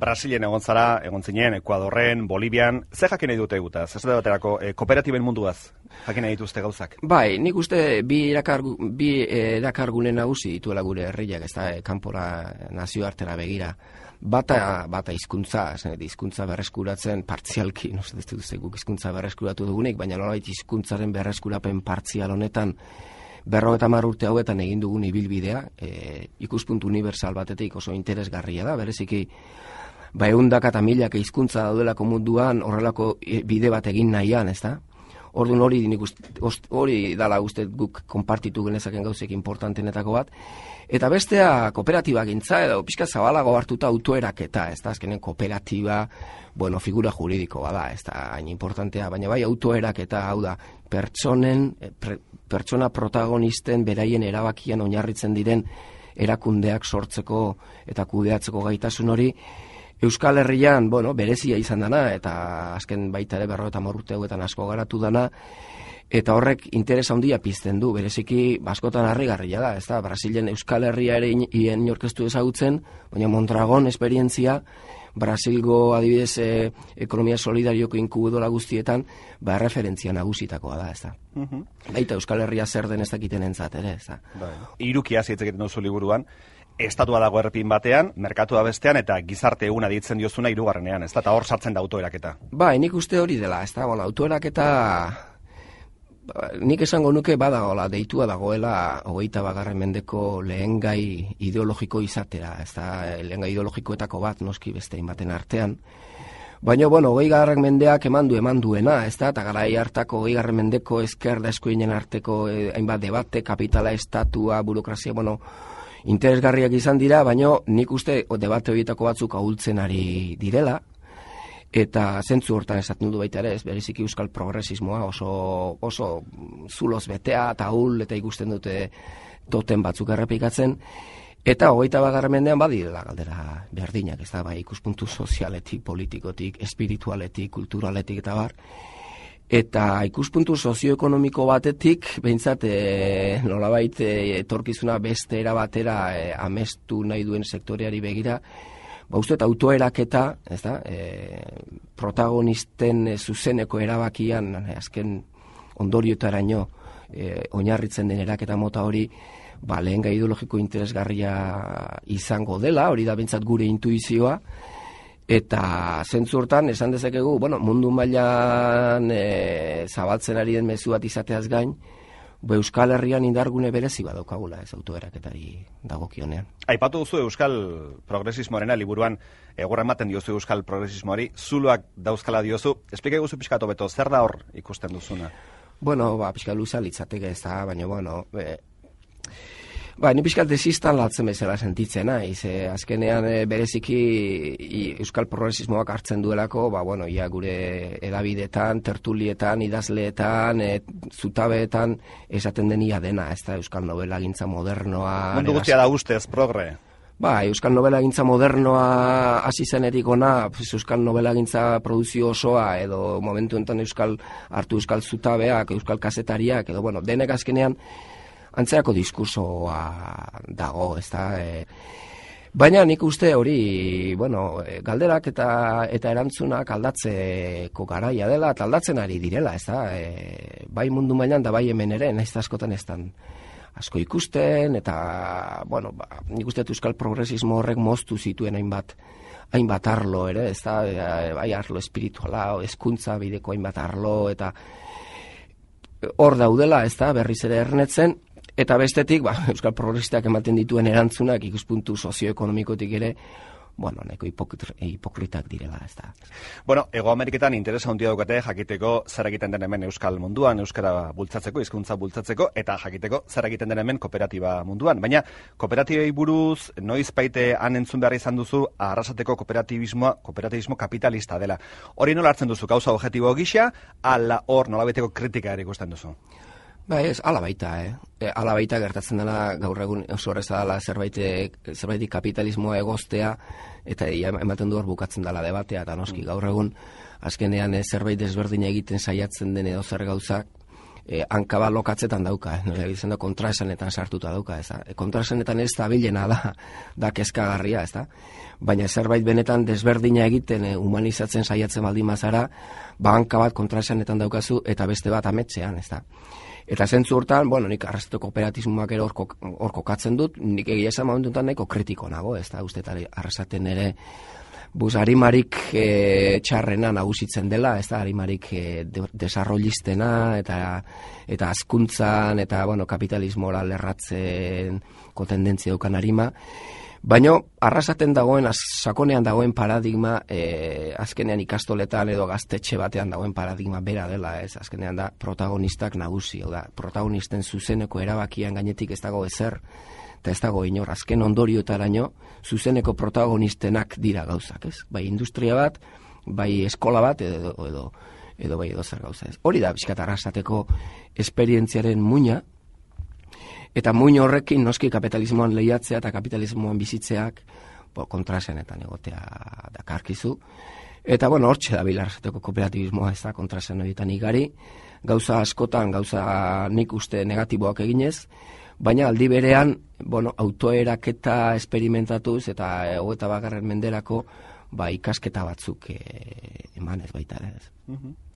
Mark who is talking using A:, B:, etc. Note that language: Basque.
A: Brasilen egon zara, egon zinen, Ekuadorren, Bolibian, ze jakin nahi dute gutaz? Ez da baterako, e, kooperatiben munduaz, jakin nahi dituzte gauzak?
B: Bai, nik uste bi, erakargu, bi erakargune nagusi dituela gure herriak, ez da, kanpora nazioartera begira bata bata hizkuntza, hizkuntza berreskuratzen partzialki, no ez guk hizkuntza berreskuratu dugunik, baina nolabait hizkuntzaren berreskurapen partzial honetan berro eta urte hauetan egin dugun ibilbidea, e, ikuspuntu universal batetik oso interesgarria da, bereziki ba eundak eta milak hizkuntza daudelako munduan horrelako e, bide bat egin nahian, ez da? Orduan hori nik hori dala uste guk konpartitu genezaken gauzek importantenetako bat. Eta bestea kooperatiba gintza edo pixka zabalago hartuta autoerak eta ez da azkenen kooperatiba, bueno, figura juridiko bada, ez da hain importantea, baina bai autoerak eta hau da pertsonen, eh, pertsona protagonisten beraien erabakian oinarritzen diren erakundeak sortzeko eta kudeatzeko gaitasun hori, Euskal Herrian, bueno, berezia izan dana, eta azken baita ere berro eta morrute hauetan asko garatu dana, eta horrek interesa handia pizten du, bereziki baskotan harrigarria da, ez da, Brasilen Euskal Herria ere hien orkestu ezagutzen, baina Mondragon esperientzia, Brasilgo adibidez e, ekonomia solidarioko inkubudola guztietan, ba referentzia nagusitakoa da, ez da. Uh Baita Euskal Herria zer den ez dakiten entzat ere, ez da.
A: Bai. Irukia zietzeketan duzu liburuan, estatua dago errepin batean, merkatua bestean, eta gizarte eguna ditzen diozuna irugarrenean, ez da, eta hor sartzen da autoeraketa.
B: Ba, nik uste hori dela, ez da, bueno, autoeraketa nik esango nuke badagoela, deitua dagoela hogeita bagarren mendeko lehen gai ideologiko izatera, ez da, lehen gai ideologikoetako bat, noski beste baten artean, Baina, bueno, hogei garren mendeak eman du, eman duena, ez da, eta gara hartako hogei garren mendeko esker da eskuinen arteko eh, hainbat debate, kapitala, estatua, burokrazia, bueno, interesgarriak izan dira, baino nik uste debate horietako batzuk ahultzen ari direla, eta zentzu hortan esaten du baita ere, ez beriziki euskal progresismoa oso, oso zuloz betea eta ahul eta ikusten dute toten batzuk errepikatzen, Eta hogeita bagarren mendean badirela galdera berdinak, ez da, bai, ikuspuntu sozialetik, politikotik, espiritualetik, kulturaletik eta bar, Eta ikuspuntu sozioekonomiko batetik, behintzat, e, nolabait, e, etorkizuna beste era batera e, amestu nahi duen sektoreari begira, ba uste eta autoeraketa, ez da, e, protagonisten e, zuzeneko erabakian, e, azken ondoriotaraino, e, oinarritzen den eraketa mota hori, ba, lehen gai ideologiko interesgarria izango dela, hori da behintzat gure intuizioa, Eta zentzu esan dezakegu, bueno, mundu mailan e, zabaltzen ari den mezu bat izateaz gain, Be Euskal Herrian indargune berezi badaukagula ez autoeraketari dagokionean.
A: Aipatu duzu Euskal Progresismoarena liburuan egurra ematen diozu Euskal Progresismoari, zuloak dauzkala diozu. Esplika eguzu pixkatu beto, zer da hor ikusten duzuna?
B: Bueno, ba, pixka luza litzateke ez da, baina, bueno, e, Ba, ni pixkat desistan latzen bezala sentitzen, naiz. E, azkenean e, bereziki euskal progresismoak hartzen duelako, ba, bueno, ia gure edabidetan, tertulietan, idazleetan, e, zutabeetan, esaten denia dena, ez da euskal novela gintza modernoa...
A: Mundu guztia da ustez, progre.
B: Ba, euskal novela gintza modernoa hasi zenerik ona, euskal novela gintza produzio osoa, edo momentu enten euskal hartu euskal zutabeak, euskal kasetariak, edo, bueno, denek azkenean, antzeako diskursoa dago, ez da, e, Baina nik uste hori, bueno, e, galderak eta eta erantzunak aldatzeko garaia dela, eta aldatzen ari direla, ez da, e, bai mundu mailan da bai hemen ere, nahiz askotan ez asko ikusten, eta, bueno, ba, nik uste euskal progresismo horrek moztu zituen hainbat, hainbat arlo ere, ez da, e, bai arlo espirituala, eskuntza bideko hainbat arlo, eta hor daudela, ez da, berriz ere ernetzen, Eta bestetik, ba, Euskal Progresistak ematen dituen erantzunak ikuspuntu sozioekonomikotik ere, bueno, neko hipokritak direla, ez da.
A: Bueno, Ego Ameriketan interesa handia daukate jakiteko zer egiten den hemen Euskal munduan, Euskara bultzatzeko, hizkuntza bultzatzeko, eta jakiteko zer egiten den hemen kooperatiba munduan. Baina, kooperatibei buruz, noiz baite han entzun behar izan duzu, arrasateko kooperatibismoa, kooperatibismo kapitalista dela. Hori nola hartzen duzu, gauza objetibo gisa, ala hor nola beteko kritika ere ikusten duzu.
B: Ba ez, ala baita, eh? E, ala baita gertatzen dela gaur egun oso horrez dela zerbait, zerbait kapitalismoa egoztea eta ematen du hor bukatzen dela debatea eta noski gaur egun azkenean eh, zerbait desberdin egiten saiatzen den edo zer gauzak e, hankaba lokatzetan dauka, eh? nire da kontraesanetan sartuta dauka, ez da. E, kontraesanetan ez da bilena da, da kezkagarria, ez da. Baina zerbait benetan desberdina egiten e, humanizatzen saiatzen baldin mazara, ba hanka bat kontraesanetan daukazu eta beste bat ametzean, ez da. Eta zentzu hortan, bueno, nik arrasteko kooperatizmoak ere orko katzen dut, nik egia esan momentuntan nahiko kritiko nago, ez da, uste arrasaten ere, buz, harimarik e, txarrena nagusitzen dela, ez da, harimarik e, desarrollistena, eta, eta askuntzan, eta, bueno, kapitalismora lerratzen kotendentzia dukan harima, Baina, arrasaten dagoen, sakonean dagoen paradigma, e, azkenean ikastoletan edo gaztetxe batean dagoen paradigma bera dela, ez? Azkenean da protagonistak nagusi, da, protagonisten zuzeneko erabakian gainetik ez dago ezer, eta ez dago inor, azken ondorio eta araño, zuzeneko protagonistenak dira gauzak, ez? Bai industria bat, bai eskola bat, edo, edo, edo bai edo zer gauza, ez? Hori da, bizkat arrasateko esperientziaren muina, Eta muin horrekin noski kapitalismoan lehiatzea eta kapitalismoan bizitzeak bo, kontrasenetan egotea dakarkizu. Eta bueno, hortxe da bilarzateko kooperatibismoa ez da kontrasen horietan igari. Gauza askotan, gauza nik uste negatiboak eginez, baina aldi berean, bueno, autoeraketa esperimentatuz eta eta bagarren menderako ba, ikasketa batzuk e, emanez baita ez. Mhm.